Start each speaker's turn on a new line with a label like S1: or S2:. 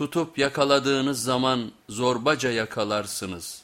S1: Tutup yakaladığınız zaman zorbaca yakalarsınız.